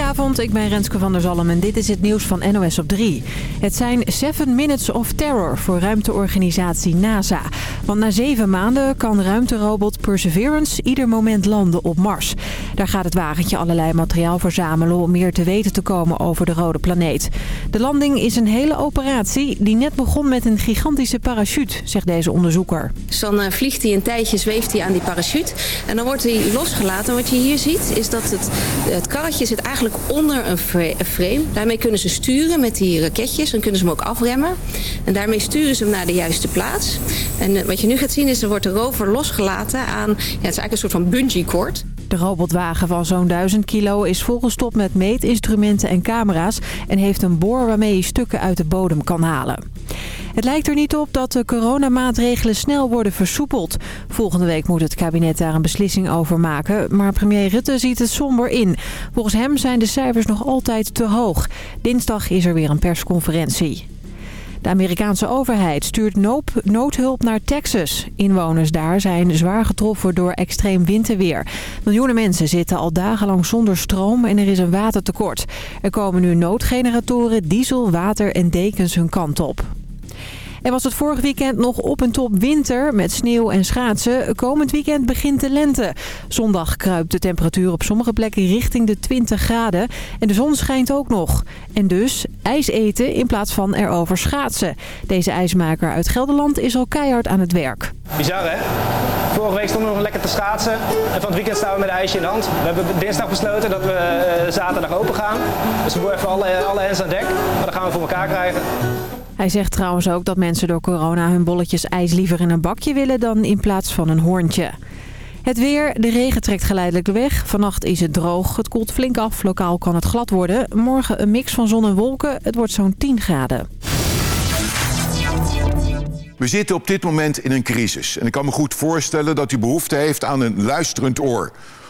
Goedenavond, ik ben Renske van der Zalm en dit is het nieuws van NOS op 3. Het zijn 7 Minutes of Terror voor ruimteorganisatie NASA. Want na zeven maanden kan ruimterobot Perseverance ieder moment landen op Mars. Daar gaat het wagentje allerlei materiaal verzamelen om meer te weten te komen over de rode planeet. De landing is een hele operatie die net begon met een gigantische parachute, zegt deze onderzoeker. Dus dan eh, vliegt hij een tijdje, zweeft hij aan die parachute en dan wordt hij losgelaten. wat je hier ziet is dat het, het karretje zit eigenlijk onder een frame. Daarmee kunnen ze sturen met die raketjes. Dan kunnen ze hem ook afremmen. En daarmee sturen ze hem naar de juiste plaats. En eh, wat je nu gaat zien is, er wordt de rover losgelaten aan... Ja, het is eigenlijk een soort van bungee cord. De robotwagen van zo'n 1000 kilo is volgestopt met meetinstrumenten en camera's... en heeft een boor waarmee hij stukken uit de bodem kan halen. Het lijkt er niet op dat de coronamaatregelen snel worden versoepeld. Volgende week moet het kabinet daar een beslissing over maken. Maar premier Rutte ziet het somber in. Volgens hem zijn de cijfers nog altijd te hoog. Dinsdag is er weer een persconferentie. De Amerikaanse overheid stuurt noodhulp naar Texas. Inwoners daar zijn zwaar getroffen door extreem winterweer. Miljoenen mensen zitten al dagenlang zonder stroom en er is een watertekort. Er komen nu noodgeneratoren, diesel, water en dekens hun kant op. En was het vorig weekend nog op en top winter met sneeuw en schaatsen. Komend weekend begint de lente. Zondag kruipt de temperatuur op sommige plekken richting de 20 graden. En de zon schijnt ook nog. En dus ijs eten in plaats van erover schaatsen. Deze ijsmaker uit Gelderland is al keihard aan het werk. Bizar hè? Vorige week stonden we nog lekker te schaatsen. En van het weekend staan we met een ijsje in de hand. We hebben dinsdag besloten dat we eh, zaterdag open gaan. Dus we moeten even alle, alle hens aan dek. Maar dat gaan we voor elkaar krijgen. Hij zegt trouwens ook dat mensen door corona hun bolletjes ijs liever in een bakje willen dan in plaats van een hoorntje. Het weer, de regen trekt geleidelijk weg. Vannacht is het droog, het koelt flink af, lokaal kan het glad worden. Morgen een mix van zon en wolken, het wordt zo'n 10 graden. We zitten op dit moment in een crisis. En ik kan me goed voorstellen dat u behoefte heeft aan een luisterend oor.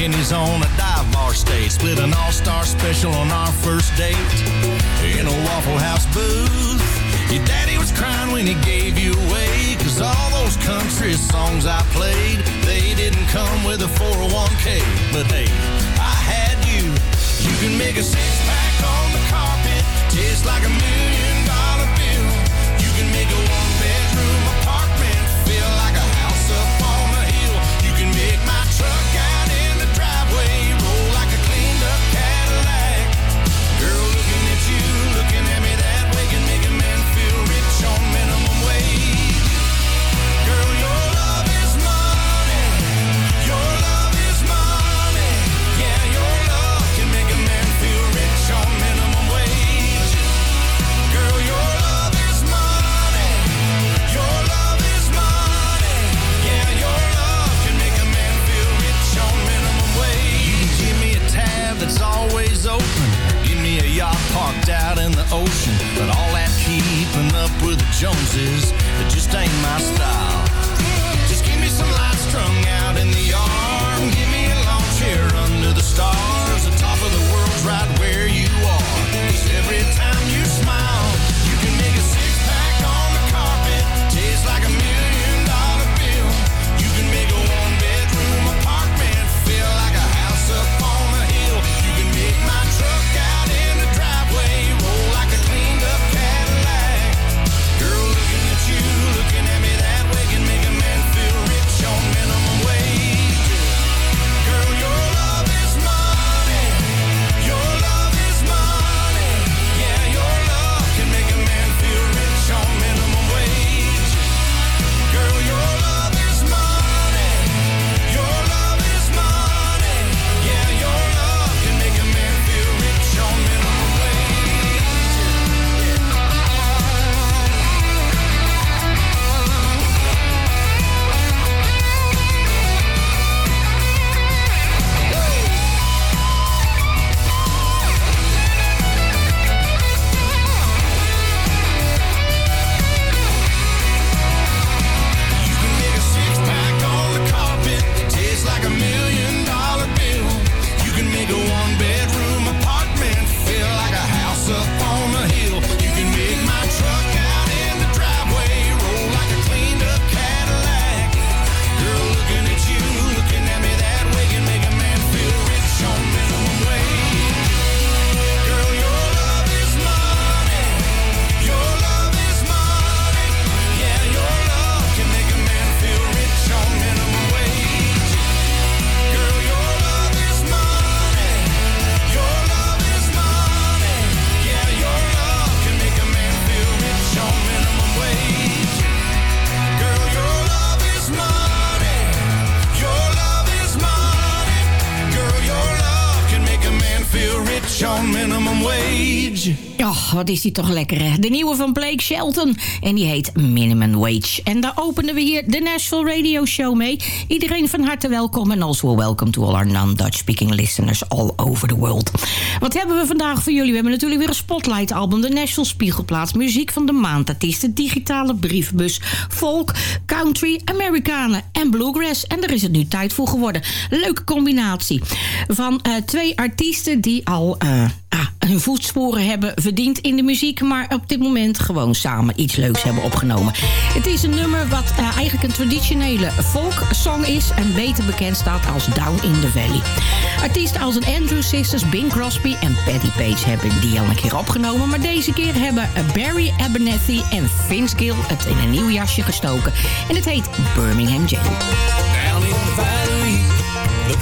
Pennies on a dive bar stage. Split an all-star special on our first date in a Waffle House booth. Your daddy was crying when he gave you away. Cause all those country songs I played, they didn't come with a 401k. But hey, I had you. You can make a six-pack on the carpet, taste like a million wat is die toch lekker, hè? De nieuwe van Blake Shelton. En die heet Minimum Wage. En daar openen we hier de Nashville Radio Show mee. Iedereen van harte welkom. En also welcome to all our non-Dutch speaking listeners all over the world. Wat hebben we vandaag voor jullie? We hebben natuurlijk weer een Spotlight album. De Nashville Spiegelplaats. Muziek van de maand. Artiesten, digitale brievenbus. Folk, country, Amerikanen en bluegrass. En daar is het nu tijd voor geworden. Leuke combinatie. Van uh, twee artiesten die al... Uh, ah, hun voetsporen hebben verdiend in de muziek... maar op dit moment gewoon samen iets leuks hebben opgenomen. Het is een nummer wat uh, eigenlijk een traditionele folksong is... en beter bekend staat als Down in the Valley. Artiesten als een Andrew Sisters, Bing Crosby en Patty Page... hebben die al een keer opgenomen... maar deze keer hebben Barry Abernethy en Vince Gill het in een nieuw jasje gestoken. En het heet Birmingham Jail. Down in the valley, the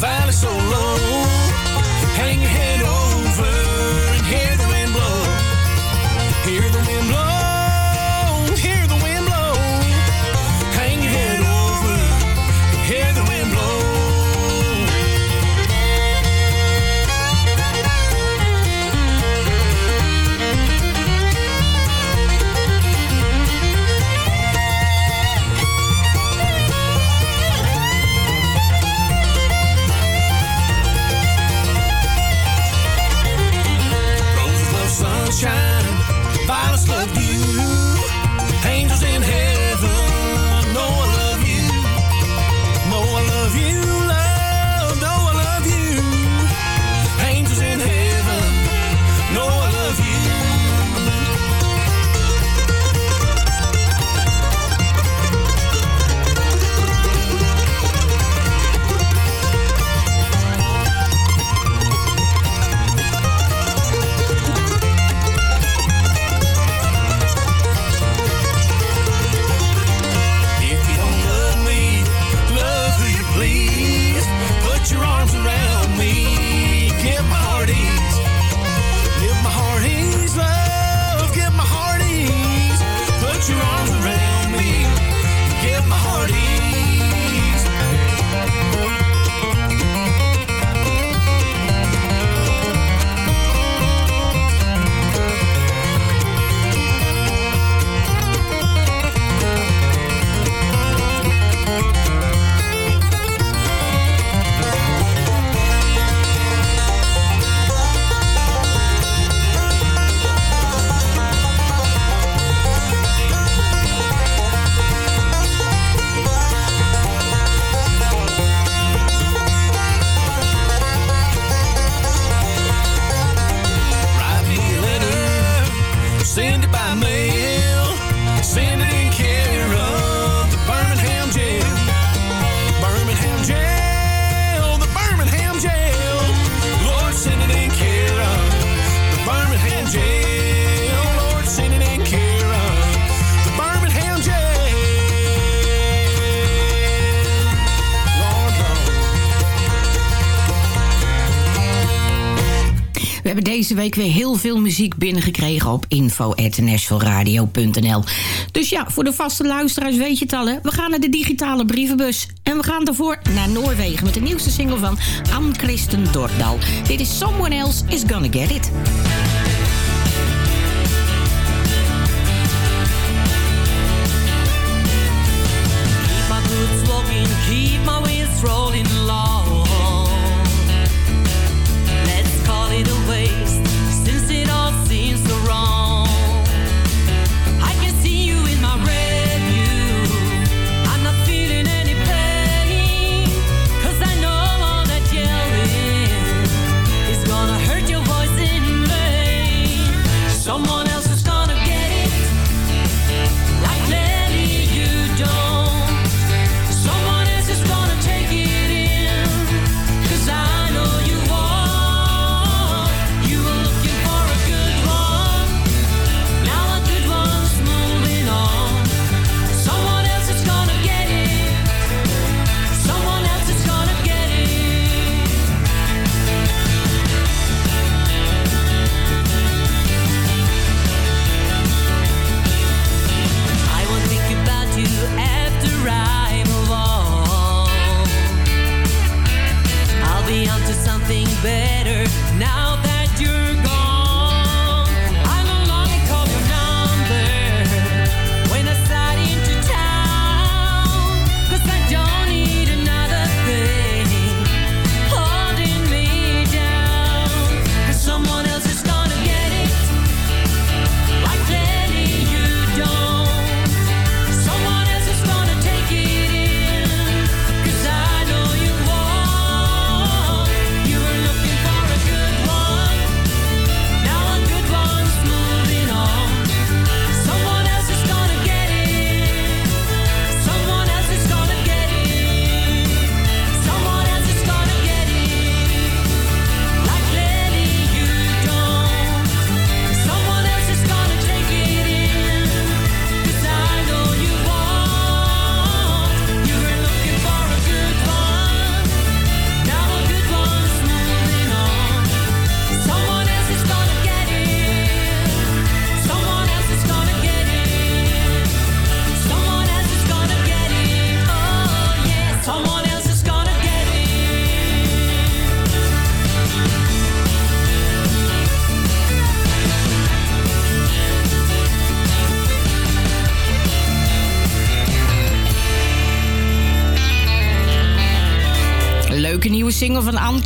week weer heel veel muziek binnengekregen op info.nashvilleradio.nl. Dus ja, voor de vaste luisteraars weet je het al, hè? We gaan naar de digitale brievenbus. En we gaan daarvoor naar Noorwegen met de nieuwste single van Ann Christen Dordal. Dit is Someone Else Is Gonna Get It.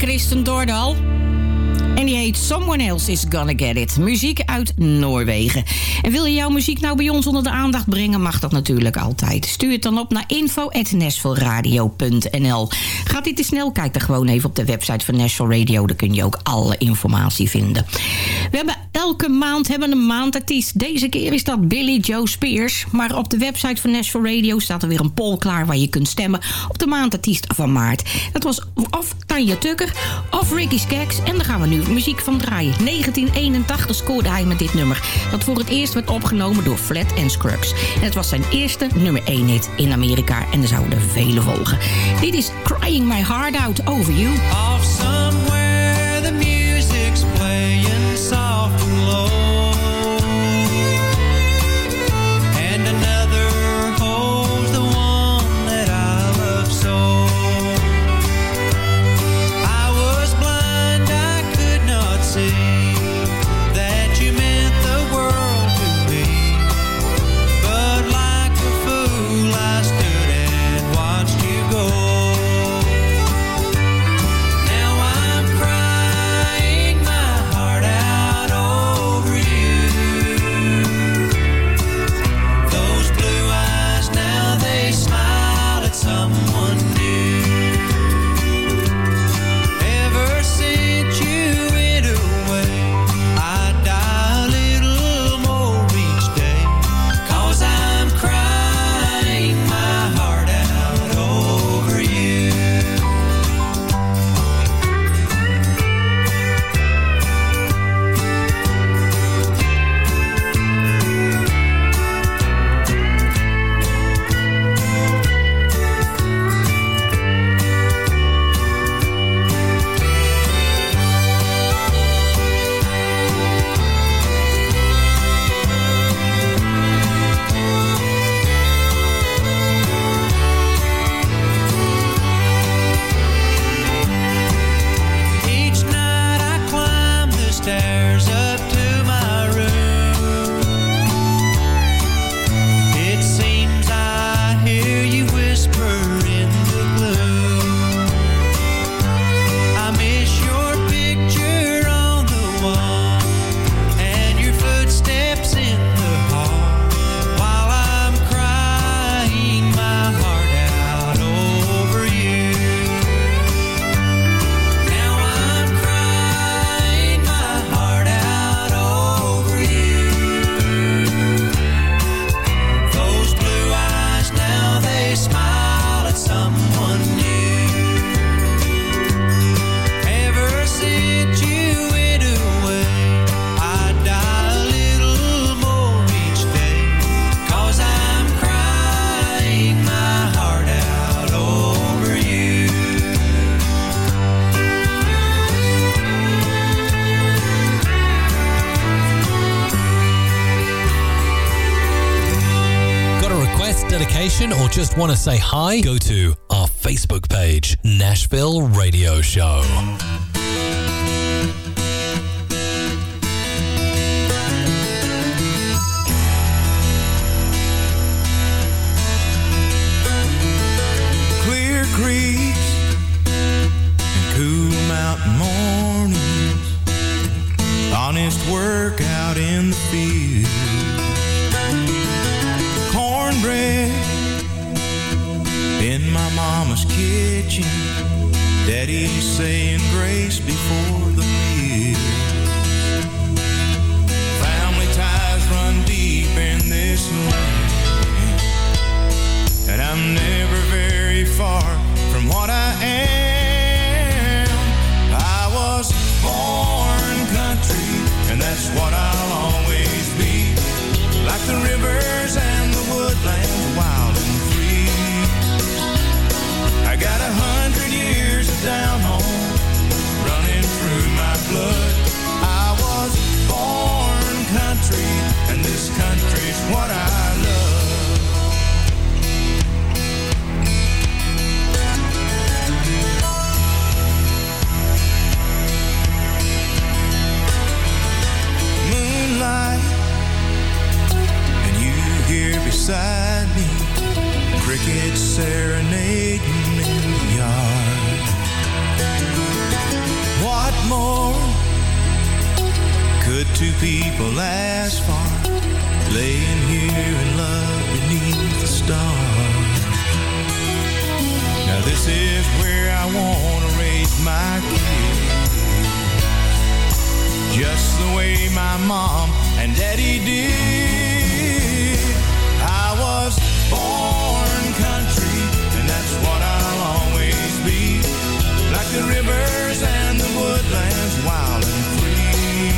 Ann-Christen Doordal. Is Gonna Get It. Muziek uit Noorwegen. En wil je jouw muziek nou bij ons onder de aandacht brengen... mag dat natuurlijk altijd. Stuur het dan op naar info.nashvilleradio.nl Gaat dit te snel? Kijk dan gewoon even op de website van Nashville Radio. Daar kun je ook alle informatie vinden. We hebben elke maand hebben een maandartiest. Deze keer is dat Billy Joe Spears. Maar op de website van Nashville Radio staat er weer een poll klaar... waar je kunt stemmen op de maandartiest van maart. Dat was of Tanja Tucker of Ricky Skaggs. En daar gaan we nu muziek van draaien. 1981 scoorde hij met dit nummer. Dat voor het eerst werd opgenomen door Flat and Scruggs. En het was zijn eerste nummer 1 hit in Amerika. En er zouden vele volgen. Dit is Crying My Heart Out Over You. Off somewhere the music's playing soft and low. Just want to say hi? Go to our Facebook page, Nashville Radio Show. clear creeks and cool mountain mornings. Honest work out in the field. Mama's kitchen. Daddy's saying grace before the meal. what Moonlight, and you here beside me, crickets serenading in the yard. What more could two people ask for? Laying here in love beneath the stars. Now this is where I wanna raise my kids. Just the way my mom and daddy did. I was born country, and that's what I'll always be. Like the rivers and the woodlands, wild and free.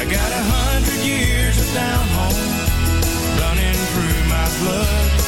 I got a hundred years down home running through my blood.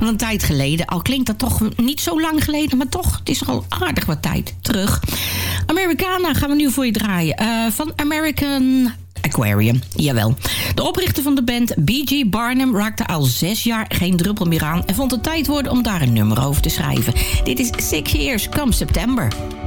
Al een tijd geleden, al klinkt dat toch niet zo lang geleden... maar toch, het is al aardig wat tijd terug. Americana gaan we nu voor je draaien. Eh, van American Aquarium. Jawel. De oprichter van de band, B.G. Barnum, raakte al zes jaar geen druppel meer aan... en vond het tijd worden om daar een nummer over te schrijven. Dit is Six Years Come September.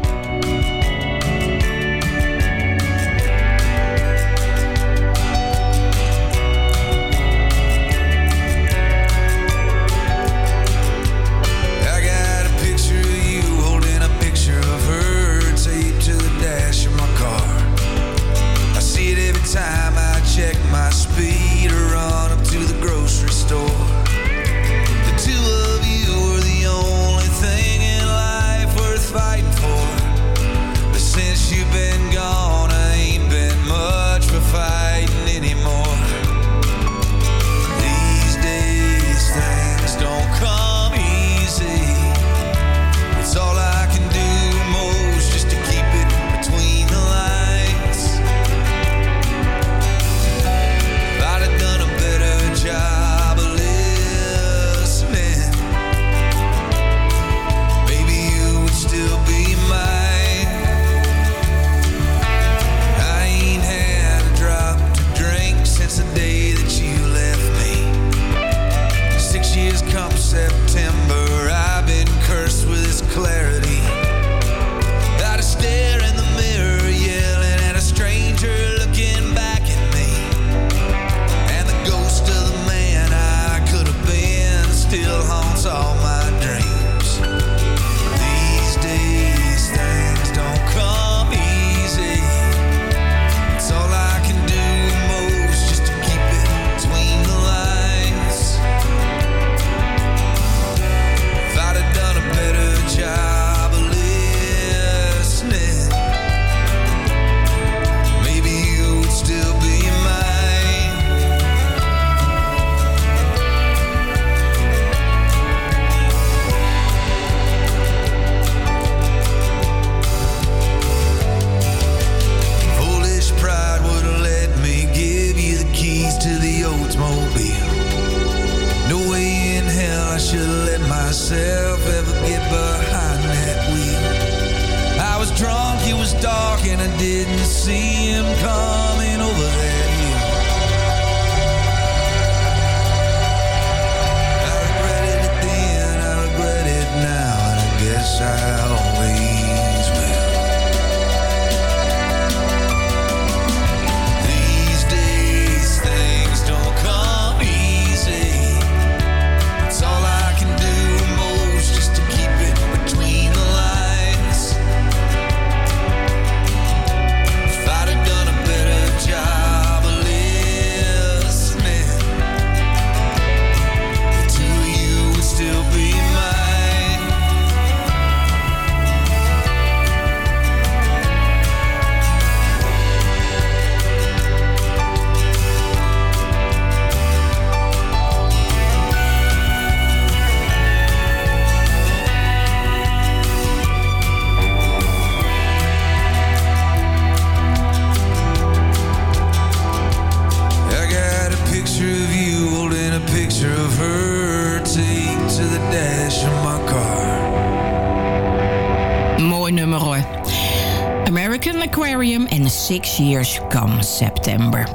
Years Come September.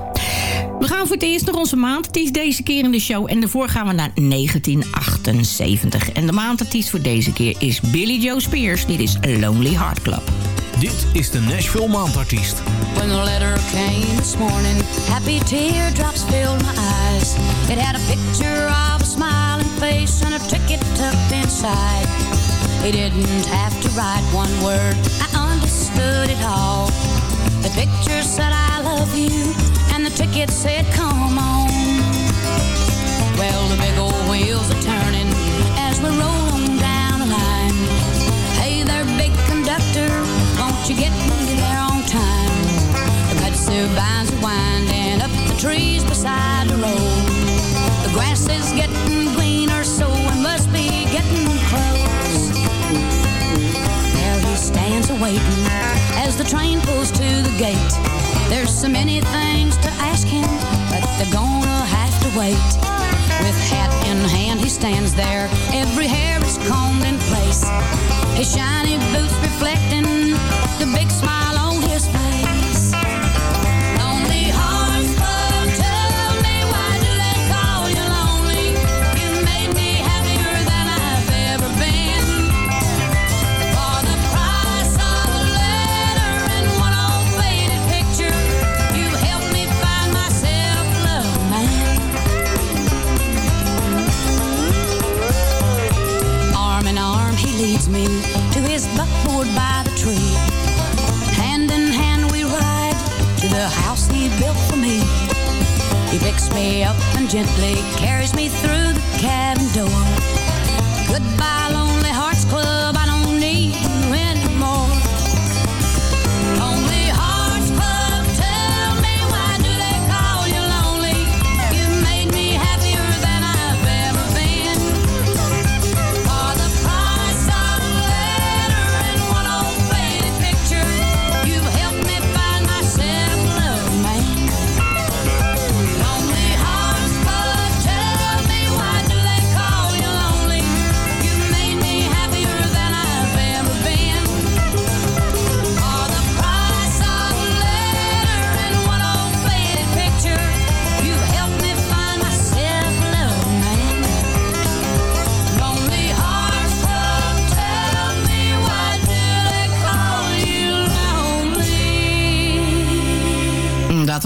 We gaan voor het eerst naar onze maandartiest deze keer in de show. En daarvoor gaan we naar 1978. En de maandartiest voor deze keer is Billy Joe Spears. Dit is Lonely Heart Club. Dit is de Nashville Maandartiest. When the letter came this morning, happy teardrops filled my eyes. It had a picture of a smiling face and a ticket tucked inside. He didn't have to write one word, I understood it all. Picture said, I love you, and the ticket said, come on. Well, the big old wheels are turning as we roll on down the line. Hey there, big conductor, won't you get me there on time? The kudzu vines are winding up the trees beside the road. The grass is getting greener, so we must be getting close. There he stands awaiting the train pulls to the gate. There's so many things to ask him, but they're gonna have to wait. With hat in hand, he stands there. Every hair is combed in place. His shiny boots reflecting the big smile leads me to his buckboard by the tree. Hand in hand, we ride to the house he built for me. He picks me up and gently carries me through the cabin door. Goodbye, Lonely Hearts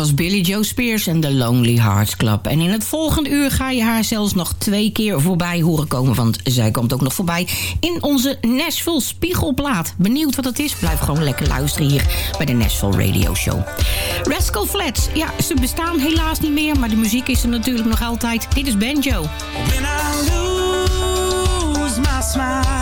was Billy Joe Spears en de Lonely Hearts Club. En in het volgende uur ga je haar zelfs nog twee keer voorbij horen komen. Want zij komt ook nog voorbij in onze Nashville Spiegelplaat. Benieuwd wat het is? Blijf gewoon lekker luisteren hier bij de Nashville Radio Show. Rascal Flats, ja, ze bestaan helaas niet meer. Maar de muziek is er natuurlijk nog altijd. Dit is Banjo. When I lose my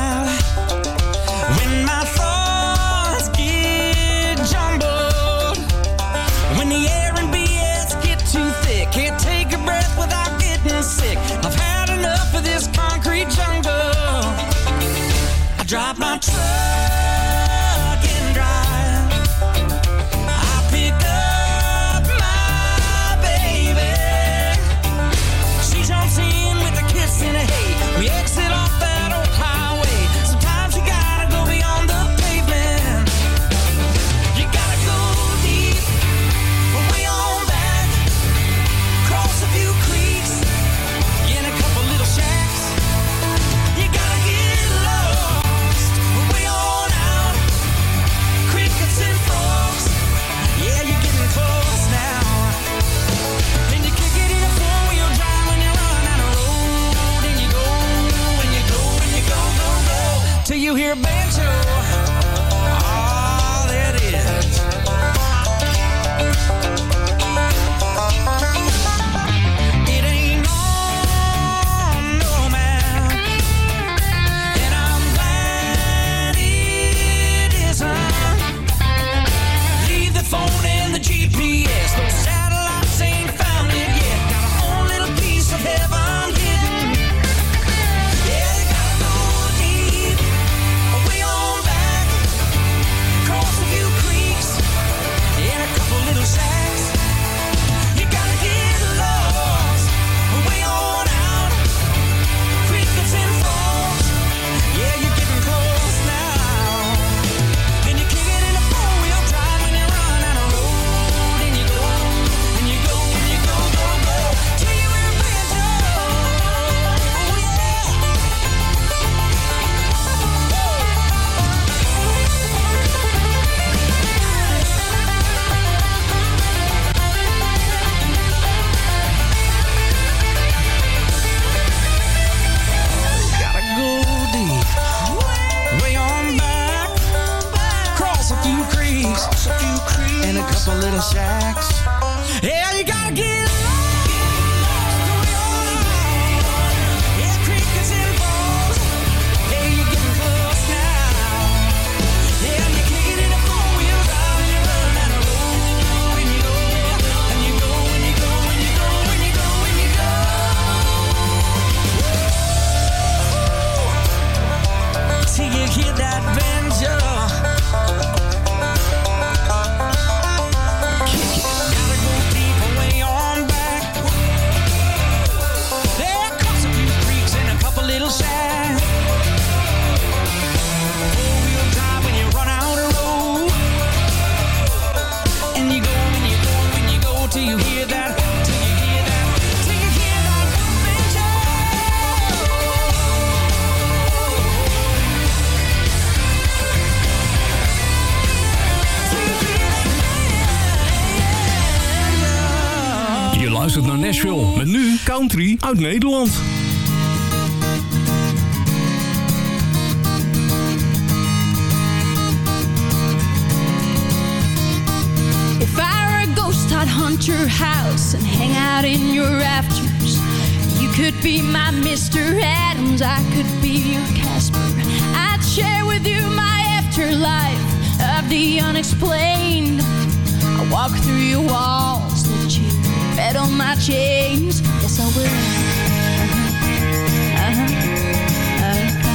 trust phone. Je luistert naar Nashville. Met nu country uit Nederland. If I were a ghost, I'd haunt your house and hang out in your rafters. You could be my Mr. Adams, I could be your Casper. I'd share with you my afterlife of the unexplained. I walk through your walls, set on my chains. Yes, I will. Uh -huh. Uh -huh.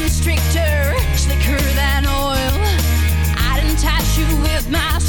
constrictor, slicker than oil. I'd entice you with my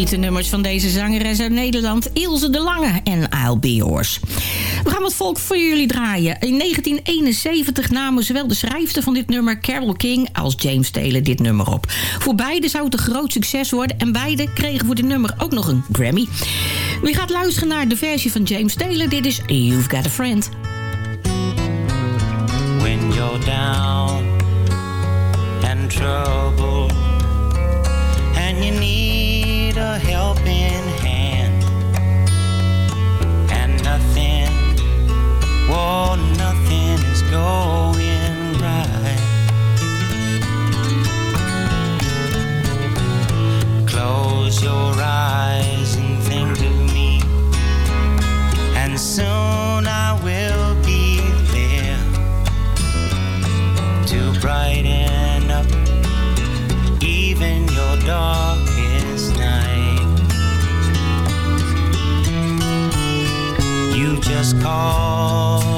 favoriete nummers van deze zangeres uit Nederland, Ilse de Lange en I'll Be. We gaan wat volk voor jullie draaien. In 1971 namen zowel de schrijfster van dit nummer, Carole King, als James Taylor dit nummer op. Voor beide zou het een groot succes worden en beide kregen voor dit nummer ook nog een Grammy. Wie gaat luisteren naar de versie van James Taylor? Dit is You've Got a Friend. when you're down and trouble and you need a helping hand. And nothing whoa nothing is going right. Close your eyes and think of me. And soon I will be there to brighten up even your darkest just call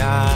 now.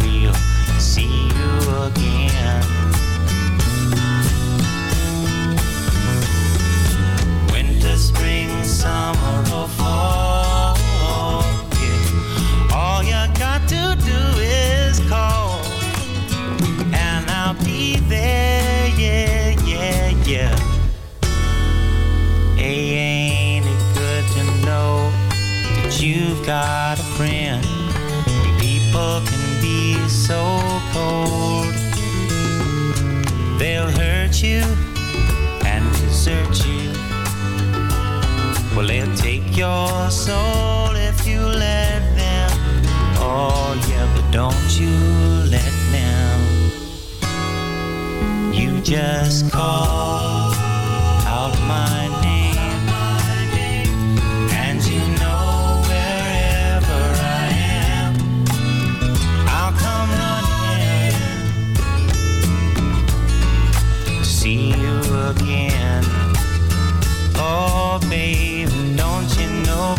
we'll see you again. Just call out my name, and you know wherever I am, I'll come running. See you again. Oh, don't you know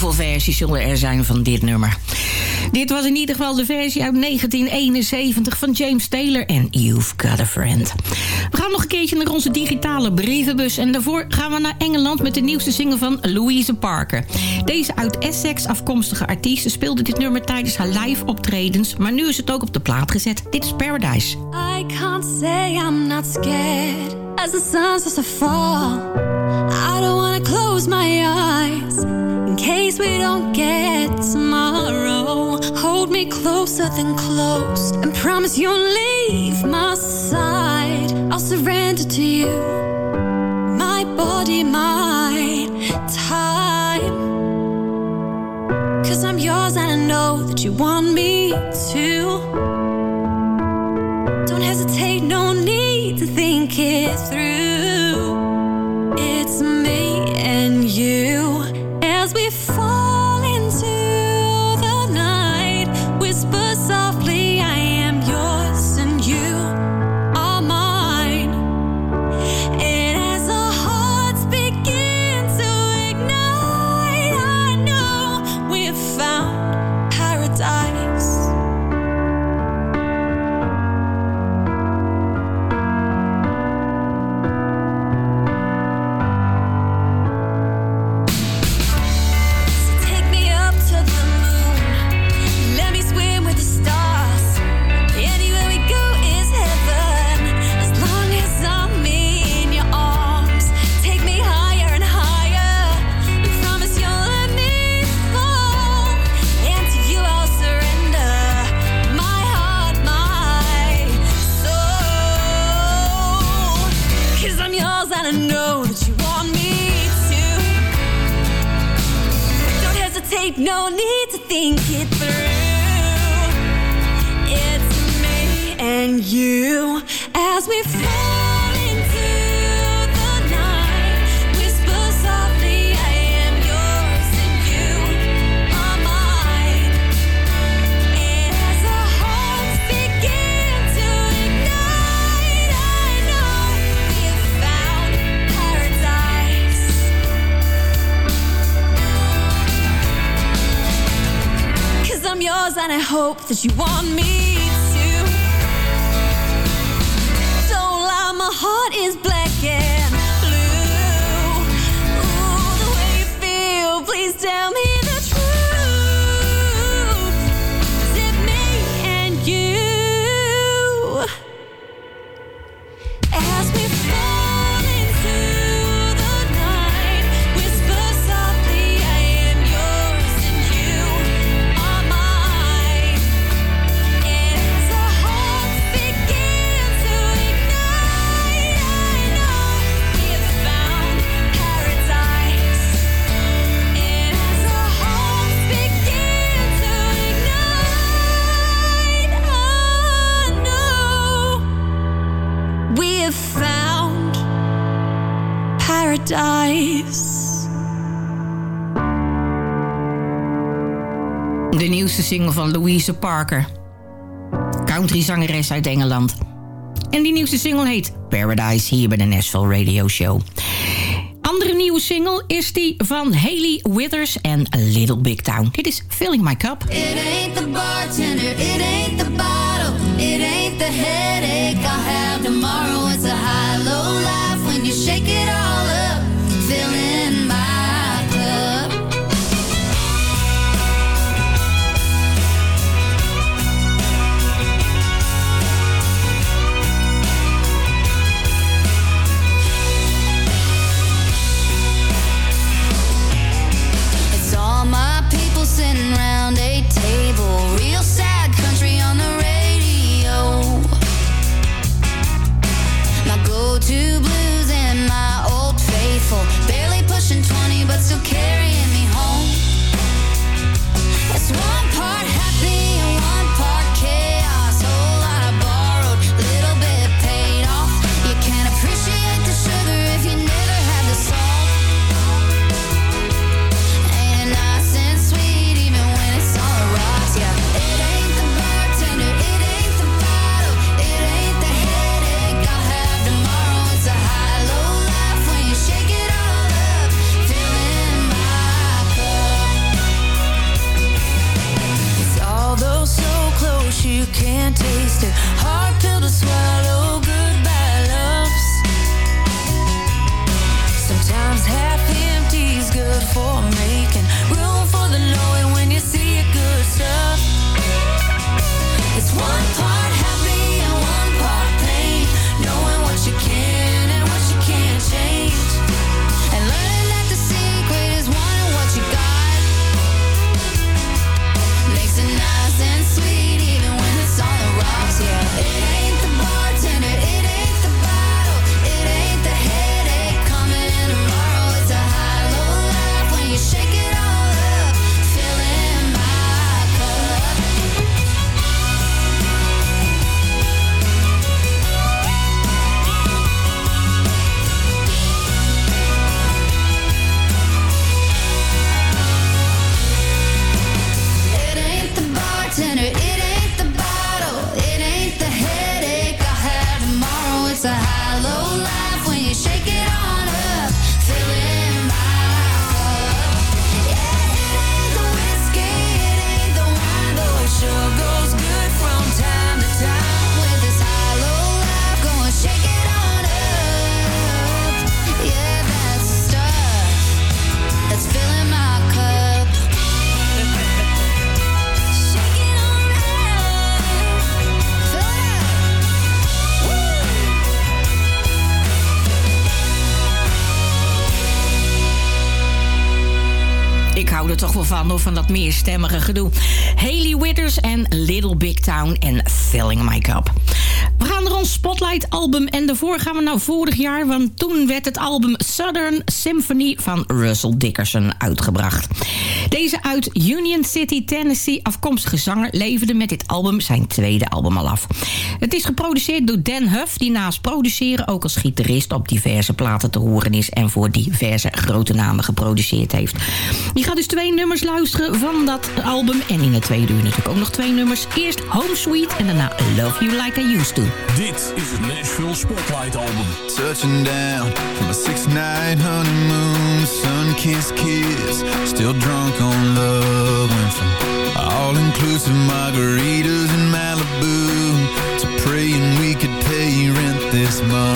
Hoeveel versies zullen er zijn van dit nummer? Dit was in ieder geval de versie uit 1971 van James Taylor en You've Got a Friend. We gaan nog een keertje naar onze digitale brievenbus... en daarvoor gaan we naar Engeland met de nieuwste single van Louise Parker. Deze uit Essex afkomstige artiest speelde dit nummer tijdens haar live optredens... maar nu is het ook op de plaat gezet. Dit is Paradise. I can't say I'm not scared as the sun starts to fall. I don't wanna close my eyes case we don't get tomorrow. Hold me closer than close and promise you'll leave my side. I'll surrender to you, my body, my time. Cause I'm yours and I know that you want me to. Don't hesitate, no need to think it through. before. Know that you want me. Don't hesitate, no need to think it through. It's me and you as we fall yours, and I hope that you want me to. Don't lie, my heart is black and blue. Ooh, the way you feel, please tell me paradise. De nieuwste single van Louise Parker. Countryzangeres uit Engeland. En die nieuwste single heet Paradise hier bij de Nashville Radio Show. Andere nieuwe single is die van Hayley Withers en A Little Big Town. Dit is Filling My Cup. It ain't the bartender, it ain't the bottle, it ain't the headache I'll have tomorrow. It's a high, low life when you shake it all meerstemmige gedoe. Hayley Withers en Little Big Town en Filling My Cup. We gaan naar ons Spotlight album en daarvoor gaan we naar vorig jaar... want toen werd het album Southern Symphony van Russell Dickerson uitgebracht. Deze uit Union City, Tennessee afkomstige zanger leverde met dit album zijn tweede album al af. Het is geproduceerd door Dan Huff, die naast produceren ook als gitarist op diverse platen te horen is en voor diverse grote namen geproduceerd heeft. Je gaat dus twee nummers luisteren van dat album en in het tweede uur natuurlijk ook nog twee nummers. Eerst Home Sweet en daarna Love You Like I Used To. Dit is het Nashville Spotlight Album. Searching down from a Moonlight, honeymoon, sun-kissed kiss Still drunk on love Went from all-inclusive margaritas in Malibu To praying we could pay rent this month.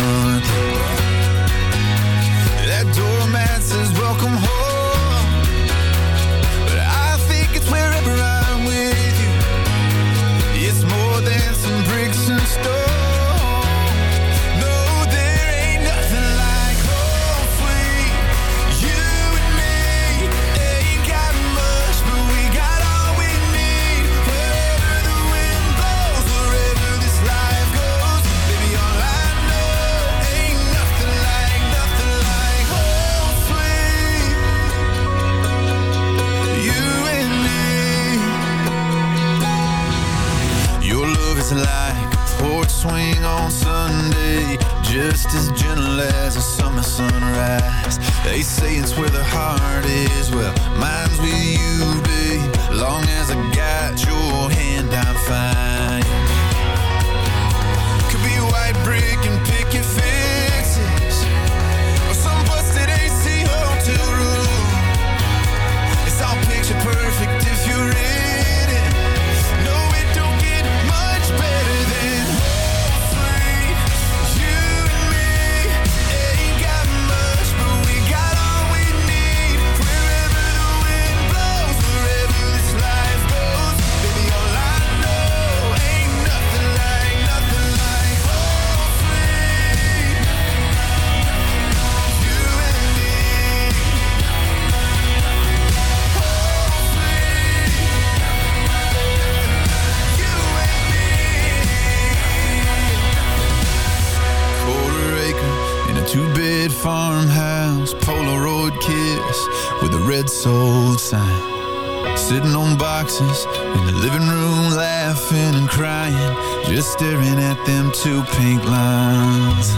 red farmhouse, Polaroid kiss with a red sold sign. Sitting on boxes in the living room, laughing and crying, just staring at them two pink lines.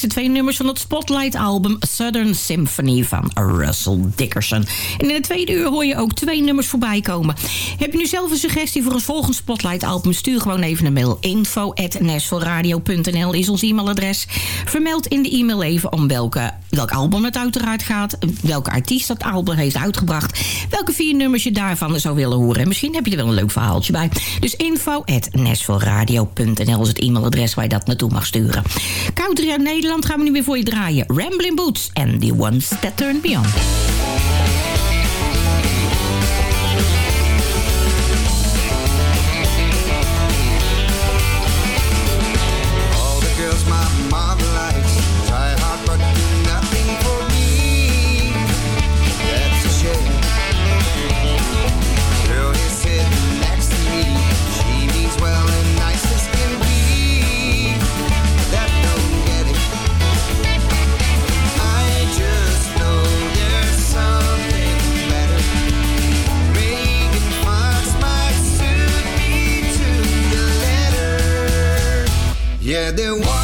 deze twee nummers van het Spotlight-album Southern Symphony van Russell Dickerson. En in het tweede uur hoor je ook twee nummers voorbij komen. Heb je nu zelf een suggestie voor een volgend Spotlight-album? Stuur gewoon even een mail. Info is ons e-mailadres. Vermeld in de e-mail even om welke welk album het uiteraard gaat, welke artiest dat album heeft uitgebracht, welke vier nummers je daarvan zou willen horen. En misschien heb je er wel een leuk verhaaltje bij. Dus info is het e-mailadres waar je dat naartoe mag sturen. Koudria Nederland gaan we nu weer voor je draaien. Ramblin' Boots and The Ones That Turned Beyond. Yeah, they want.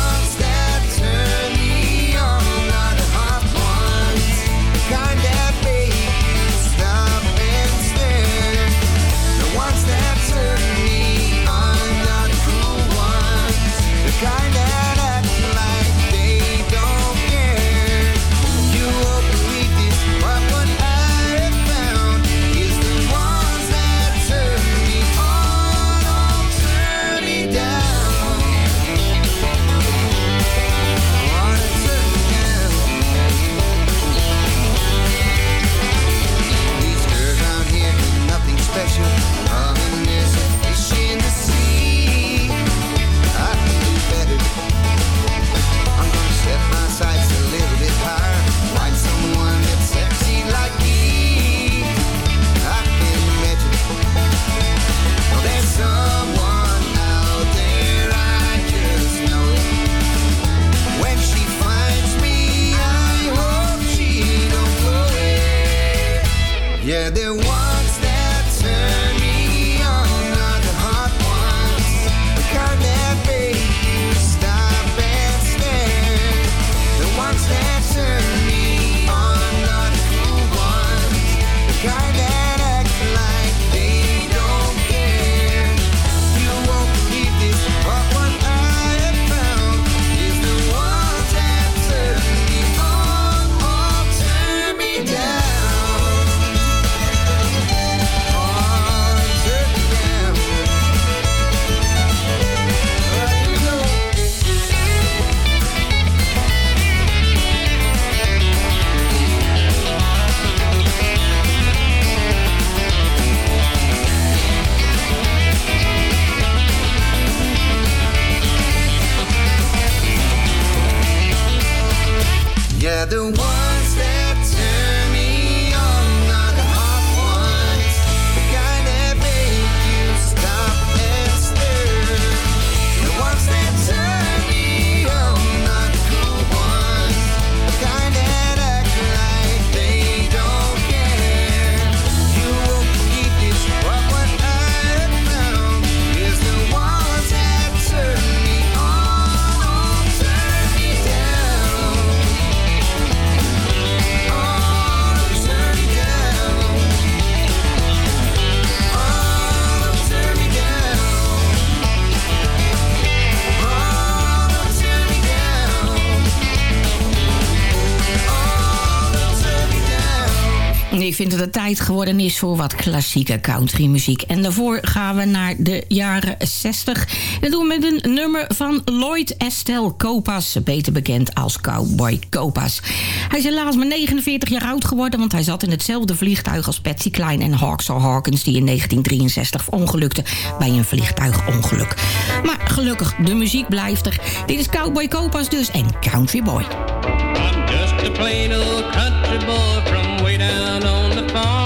Geworden is voor wat klassieke countrymuziek. En daarvoor gaan we naar de jaren 60. Dat doen we met een nummer van Lloyd Estelle Copas, beter bekend als Cowboy Copas. Hij is helaas maar 49 jaar oud geworden, want hij zat in hetzelfde vliegtuig als Patsy Cline en Hawksaw Hawkins... die in 1963 verongelukte bij een vliegtuigongeluk. Maar gelukkig, de muziek blijft er. Dit is Cowboy Copas dus en Country Boy. Just a plain old country boy from way down on the.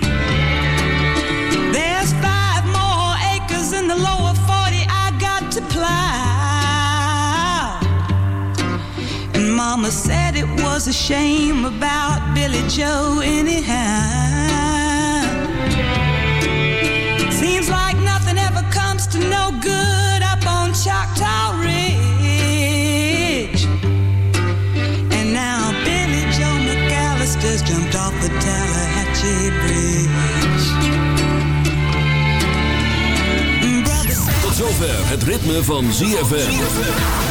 Mama said it was a shame about Billy Joe, anyhow. Seems like nothing ever comes to no good up on Choctaw Ridge. And now Billy Joe McAllister's jumped off the Tallahatchie Bridge. Tot zover het ritme van ZFM.